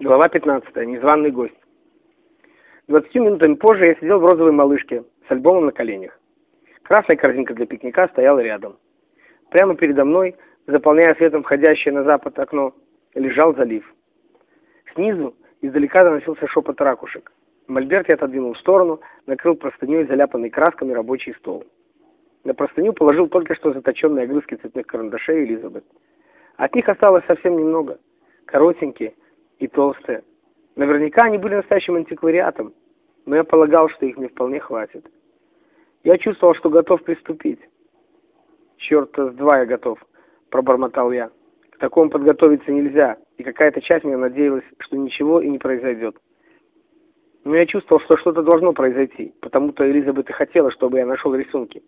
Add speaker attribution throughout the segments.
Speaker 1: Глава 15. Незваный гость. Двадцатью минутами позже я сидел в розовой малышке с альбомом на коленях. Красная корзинка для пикника стояла рядом. Прямо передо мной, заполняя светом входящее на запад окно, лежал залив. Снизу издалека доносился шепот ракушек. Мольберт я отодвинул в сторону, накрыл простыней, заляпанный красками, рабочий стол. На простыню положил только что заточенные огрызки цветных карандашей Элизабет. От них осталось совсем немного. Коротенькие, и толстые. Наверняка они были настоящим антиквариатом, но я полагал, что их мне вполне хватит. Я чувствовал, что готов приступить. «Черта с два я готов», — пробормотал я. «К такому подготовиться нельзя, и какая-то часть меня надеялась, что ничего и не произойдет. Но я чувствовал, что что-то должно произойти, потому-то Элизабет и хотела, чтобы я нашел рисунки.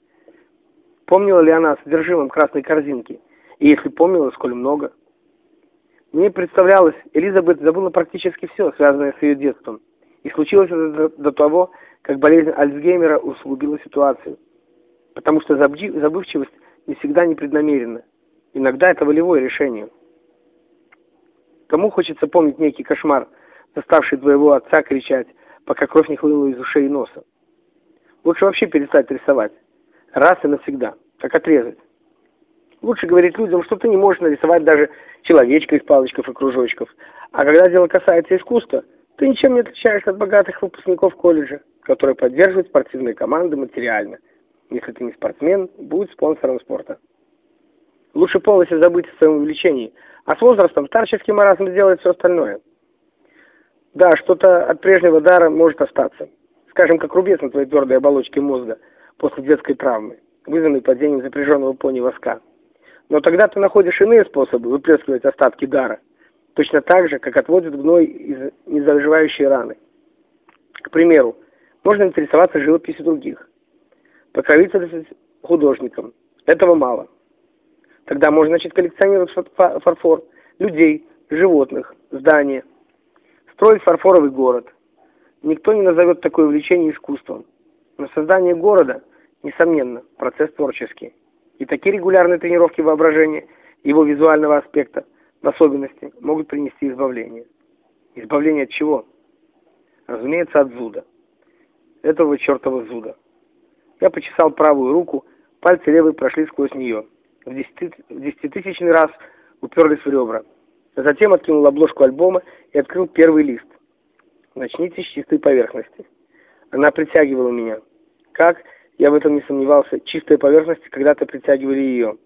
Speaker 1: Помнила ли она о содержимом красной корзинки? И если помнила, сколь много?» Мне представлялось, Элизабет забыла практически все, связанное с ее детством. И случилось это до, того, как болезнь Альцгеймера усугубила ситуацию. Потому что забывчивость не всегда непреднамеренна. Иногда это волевое решение. Кому хочется помнить некий кошмар, заставший твоего отца кричать, пока кровь не хлынула из ушей и носа? Лучше вообще перестать рисовать. Раз и навсегда. Как отрезать. Лучше говорить людям, что ты не можешь нарисовать даже человечка из палочков и кружочков. А когда дело касается искусства, ты ничем не отличаешься от богатых выпускников колледжа, которые поддерживают спортивные команды материально. Если ты не спортсмен, будь спонсором спорта. Лучше полностью забыть о своем увлечении, а с возрастом старческий маразм сделает все остальное. Да, что-то от прежнего дара может остаться. Скажем, как рубец на твоей твердой оболочке мозга после детской травмы, вызванной падением запряженного пони воска. Но тогда ты находишь иные способы выплескивать остатки дара, точно так же, как отводят гной из незаживающей раны. К примеру, можно интересоваться живописью других, покровительствовать художникам. Этого мало. Тогда можно начать коллекционировать фарфор, людей, животных, здания, строить фарфоровый город. Никто не назовет такое увлечение искусством. Но создание города, несомненно, процесс творческий. Такие регулярные тренировки воображения, его визуального аспекта, в особенности, могут принести избавление. Избавление от чего? Разумеется, от зуда. Этого чертова зуда. Я почесал правую руку, пальцы левой прошли сквозь нее. В десятитысячный раз уперлись в ребра. Затем откинул обложку альбома и открыл первый лист. Начните с чистой поверхности. Она притягивала меня. Как я в этом не сомневался. Чистые поверхности когда-то притягивали ее.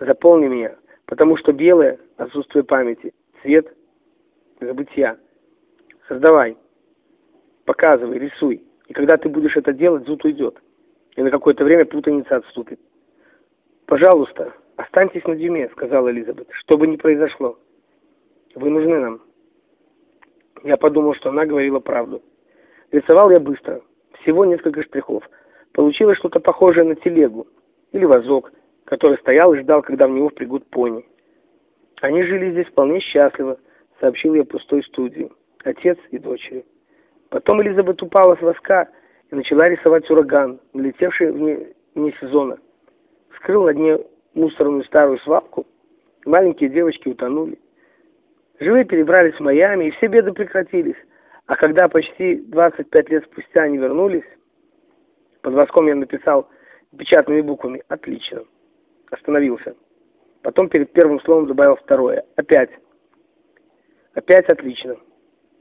Speaker 1: Заполни меня, потому что белое — отсутствие памяти, цвет — забытия. Создавай, показывай, рисуй. И когда ты будешь это делать, зуд уйдет. И на какое-то время путаница отступит. «Пожалуйста, останьтесь на дюйме», — сказала Элизабет, — «что бы ни произошло. Вы нужны нам». Я подумал, что она говорила правду. Рисовал я быстро, всего несколько штрихов — Получилось что-то похожее на телегу или вазок, который стоял и ждал, когда в него впрягут пони. Они жили здесь вполне счастливо, сообщил я пустой студии, отец и дочери. Потом Элизабет упала с воска и начала рисовать ураган, налетевший вне, вне сезона. Скрыл на дне мусорную старую свалку, маленькие девочки утонули. Живые перебрались в Майами, и все беды прекратились. А когда почти 25 лет спустя они вернулись, под воском я написал печатными буквами «Отлично». Остановился. Потом перед первым словом добавил второе. «Опять». «Опять отлично».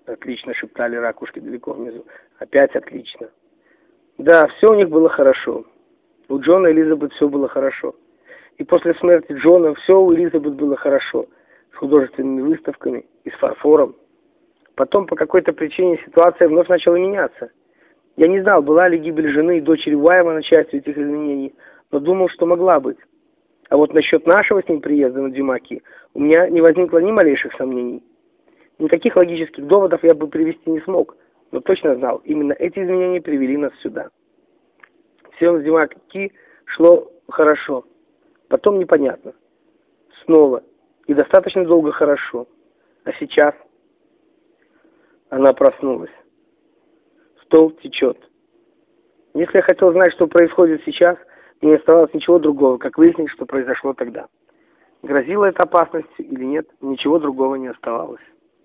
Speaker 1: «Отлично», — шептали ракушки далеко внизу. «Опять отлично». Да, все у них было хорошо. У Джона и Элизабет все было хорошо. И после смерти Джона все у Элизабет было хорошо. С художественными выставками и с фарфором. Потом по какой-то причине ситуация вновь начала меняться. Я не знал, была ли гибель жены и дочери Уаймана частью этих изменений, но думал, что могла быть. А вот насчет нашего с ним приезда на Дюмаки у меня не возникло ни малейших сомнений. Никаких логических доводов я бы привести не смог, но точно знал, именно эти изменения привели нас сюда. Все на Дюмаки шло хорошо, потом непонятно. Снова. И достаточно долго хорошо. А сейчас она проснулась. Стол течет. Если я хотел знать, что происходит сейчас, мне не оставалось ничего другого, как выяснить, что произошло тогда. Грозила эта опасность или нет, ничего другого не оставалось.